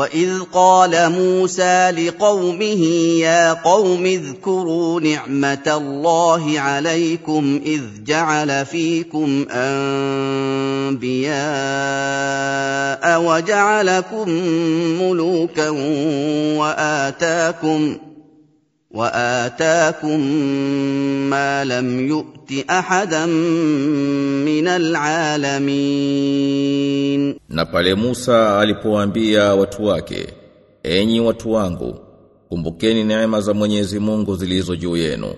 واذ قال موسى لقومه يا قوم اذكروا نعمه الله عليكم اذ جعل فيكم انبياء وجعلكم ملوكا واتاكم واتاكم ما لم يؤت Ahadan min alalamin. Na pale Musa alipoambia watu wake, enyi watu wangu, kumbukeni neema za Mwenyezi Mungu zilizo juu yenu,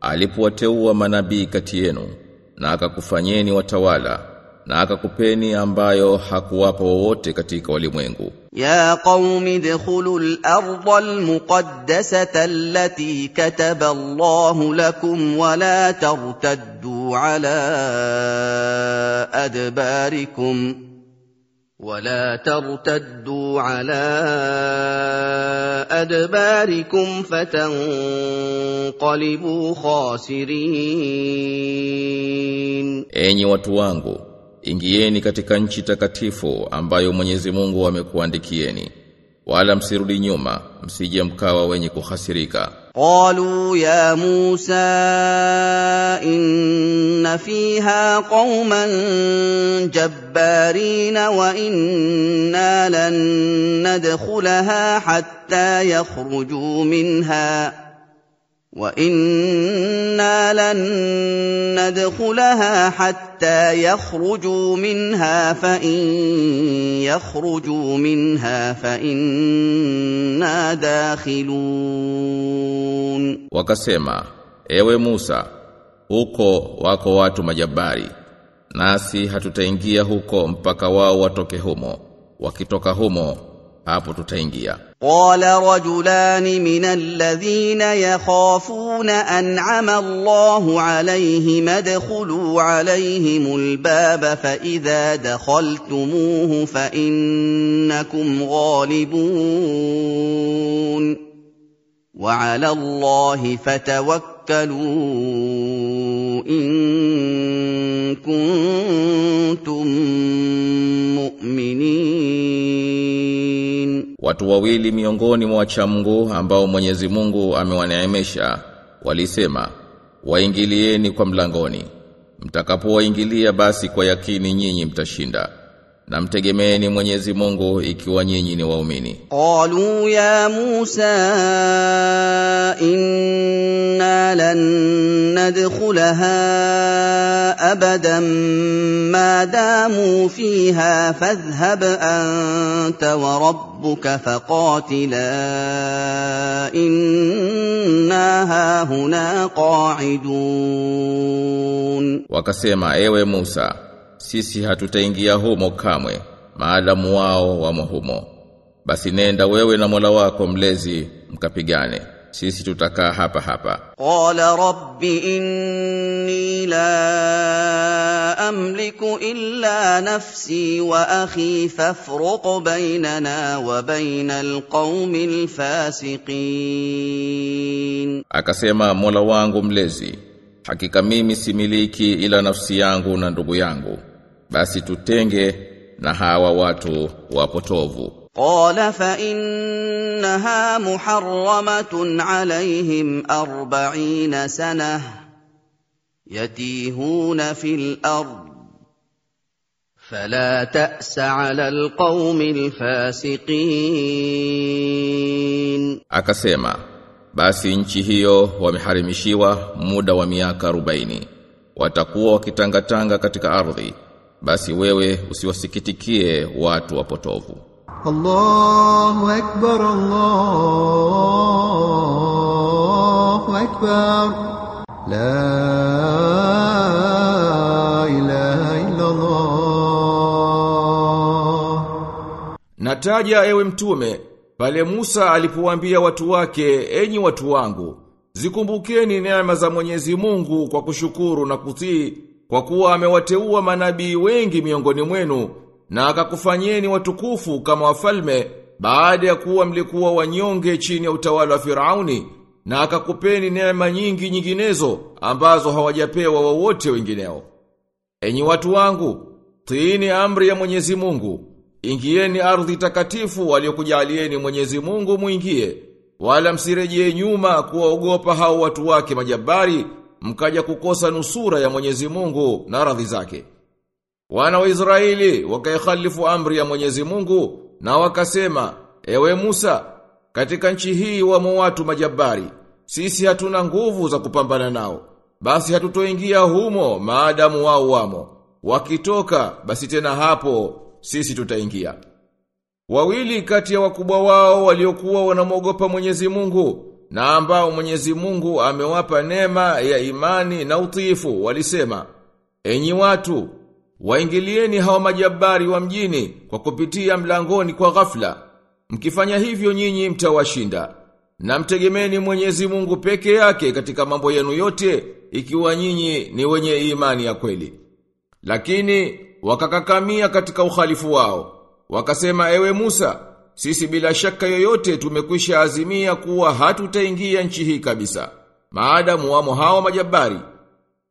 alipowateua manabii kati yenu na akakufanyeni watawala na akakupeni ambayo hakuwapa wowote katika walimwengu. يا قوم ادخلوا الارض المقدسه التي كتب الله لكم ولا ترتدوا على ادباركم ولا ترتدوا على ادباركم فتنقلبوا خاسرين Enyi watu wangu, ingieni katika nchi takatifu ambayo Mwenyezi Mungu amekuandikieni. Wala msirudi nyuma msije mkawa wenye kuhasirika. Qalu ya musa inna fiha qauman jabbarin wa inna lan nadkhulaha hatta yakhruju minha. وانا لن ندخلها حتى يخرجوا منها فان يخرجوا منها فانا داخلون Wakasema, ewe Musa, huko wako watu majabari, nasi hatutaingia huko mpaka wao watoke humo. Wakitoka humo, hapo tutaingia. قال رجلان من الذين يخافون انعم الله عليهم ادخلوا عليهم الباب فاذا دخلتموه فانكم غالبون وعلى الله فتوكلوا ان كنتم مؤمنين Watu wawili miongoni mwa wacha Mungu ambao Mwenyezi Mungu amewaneemesha walisema waingilieni kwa mlangoni. Mtakapowaingilia basi kwa yakini nyinyi mtashinda na mtegemeeni Mwenyezi Mungu ikiwa nyinyi ni waumini. Qalu ya Musa inna lan nadkhulaha abadan ma damu fiha fadhhab anta wa rabbuka faqatila inna hahuna qa'idun. Wakasema ewe Musa sisi hatutaingia humo kamwe maadamu wao wamo humo. Basi nenda wewe na Mola wako mlezi mkapigane. Sisi tutakaa hapa hapa. Qala rabbi inni la amliku illa nafsi wa akhi fafruq bainana wa baina qaumil alfasiqin. Akasema Mola wangu mlezi hakika mimi similiki ila nafsi yangu na ndugu yangu basi tutenge na hawa watu wapotovu. Qala fa innaha muharramatun alayhim 40 sana yatihuna fil ard. Fala ta'sa 'ala alqaumil fasiqin. Akasema basi nchi hiyo wameharimishiwa muda wa miaka 40 watakuwa wakitangatanga katika ardhi basi wewe usiwasikitikie watu wapotovu. Allahu akbar Allahu akbar. La ilaha illa Allah Nataja ewe mtume pale Musa alipowaambia watu wake enyi watu wangu zikumbukeni neema za Mwenyezi Mungu kwa kushukuru na kutii kwa kuwa amewateua manabii wengi miongoni mwenu, na akakufanyeni watukufu kama wafalme, baada ya kuwa mlikuwa wanyonge chini ya utawala wa Firauni, na akakupeni neema nyingi nyinginezo, ambazo hawajapewa wowote wengineo. Enyi watu wangu, tiini amri ya Mwenyezi Mungu, ingieni ardhi takatifu aliyokujalieni Mwenyezi Mungu muingie, wala msirejee nyuma kuwaogopa hao watu wake majabari, mkaja kukosa nusura ya Mwenyezi Mungu na radhi zake. Wana wa Israeli wakaikhalifu amri ya Mwenyezi Mungu na wakasema, ewe Musa, katika nchi hii wamo watu majabari, sisi hatuna nguvu za kupambana nao, basi hatutoingia humo maadamu wao wamo. Wakitoka, basi tena hapo sisi tutaingia. Wawili kati ya wakubwa wao waliokuwa wanamwogopa Mwenyezi Mungu na ambao Mwenyezi Mungu amewapa nema ya imani na utiifu walisema, enyi watu, waingilieni hawa majabari wa mjini kwa kupitia mlangoni kwa ghafla. Mkifanya hivyo nyinyi mtawashinda. Na mtegemeni Mwenyezi Mungu peke yake katika mambo yenu yote ikiwa nyinyi ni wenye imani ya kweli. Lakini wakakakamia katika uhalifu wao. Wakasema ewe Musa, sisi bila shaka yoyote tumekwisha azimia kuwa hatutaingia nchi hii kabisa. Maadamu wamo hao majabari,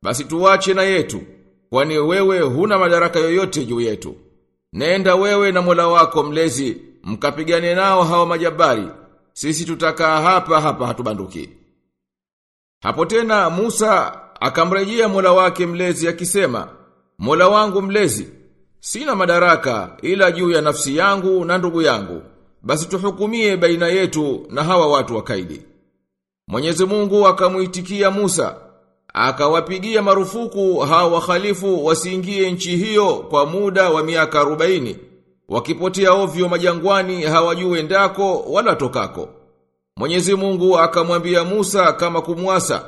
basi tuwache na yetu, kwani wewe huna madaraka yoyote juu yetu. Nenda wewe na Mola wako mlezi, mkapigane nao hao majabari. Sisi tutakaa hapa hapa hatubanduki. Hapo tena Musa akamrejea Mola wake mlezi akisema, Mola wangu mlezi, sina madaraka ila juu ya nafsi yangu na ndugu yangu. Basi tuhukumie baina yetu na hawa watu wakaidi. Mwenyezi Mungu akamuitikia Musa, akawapigia marufuku hawa wakhalifu wasiingie nchi hiyo kwa muda wa miaka 40, wakipotea ovyo majangwani hawajui endako wala tokako. Mwenyezi Mungu akamwambia Musa kama kumwasa,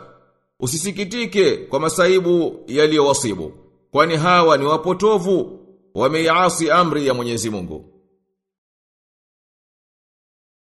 usisikitike kwa masaibu yaliyowasibu, kwani hawa ni wapotovu, wameiasi amri ya Mwenyezi Mungu.